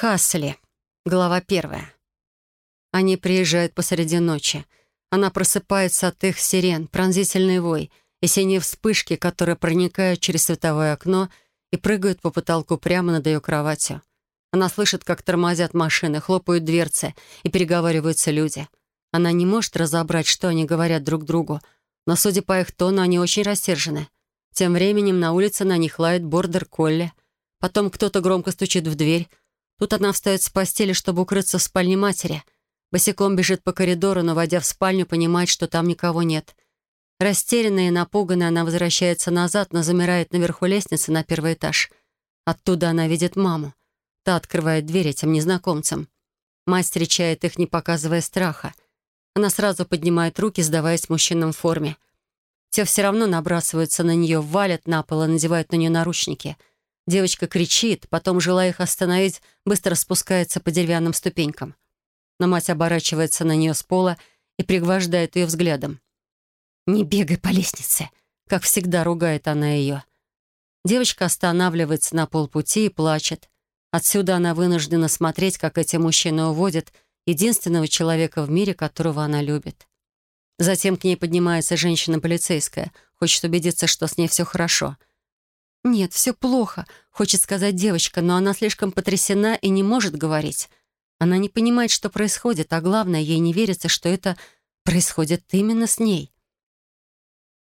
Хасли. Глава первая. Они приезжают посреди ночи. Она просыпается от их сирен, пронзительный вой и синие вспышки, которые проникают через световое окно и прыгают по потолку прямо над ее кроватью. Она слышит, как тормозят машины, хлопают дверцы и переговариваются люди. Она не может разобрать, что они говорят друг другу, но, судя по их тону, они очень рассержены. Тем временем на улице на них лает бордер-колли. Потом кто-то громко стучит в дверь. Тут она встает с постели, чтобы укрыться в спальне матери. Босиком бежит по коридору, но, войдя в спальню, понимает, что там никого нет. Растерянная и напуганная, она возвращается назад, но замирает наверху лестницы на первый этаж. Оттуда она видит маму. Та открывает дверь этим незнакомцам. Мать встречает их, не показывая страха. Она сразу поднимает руки, сдаваясь мужчинам в форме. Те все равно набрасываются на нее, валят на пол и надевают на нее наручники. Девочка кричит, потом, желая их остановить, быстро спускается по деревянным ступенькам. Но мать оборачивается на нее с пола и пригвождает ее взглядом. «Не бегай по лестнице!» Как всегда ругает она ее. Девочка останавливается на полпути и плачет. Отсюда она вынуждена смотреть, как эти мужчины уводят единственного человека в мире, которого она любит. Затем к ней поднимается женщина-полицейская, хочет убедиться, что с ней все хорошо. «Нет, все плохо», — хочет сказать девочка, но она слишком потрясена и не может говорить. Она не понимает, что происходит, а главное, ей не верится, что это происходит именно с ней.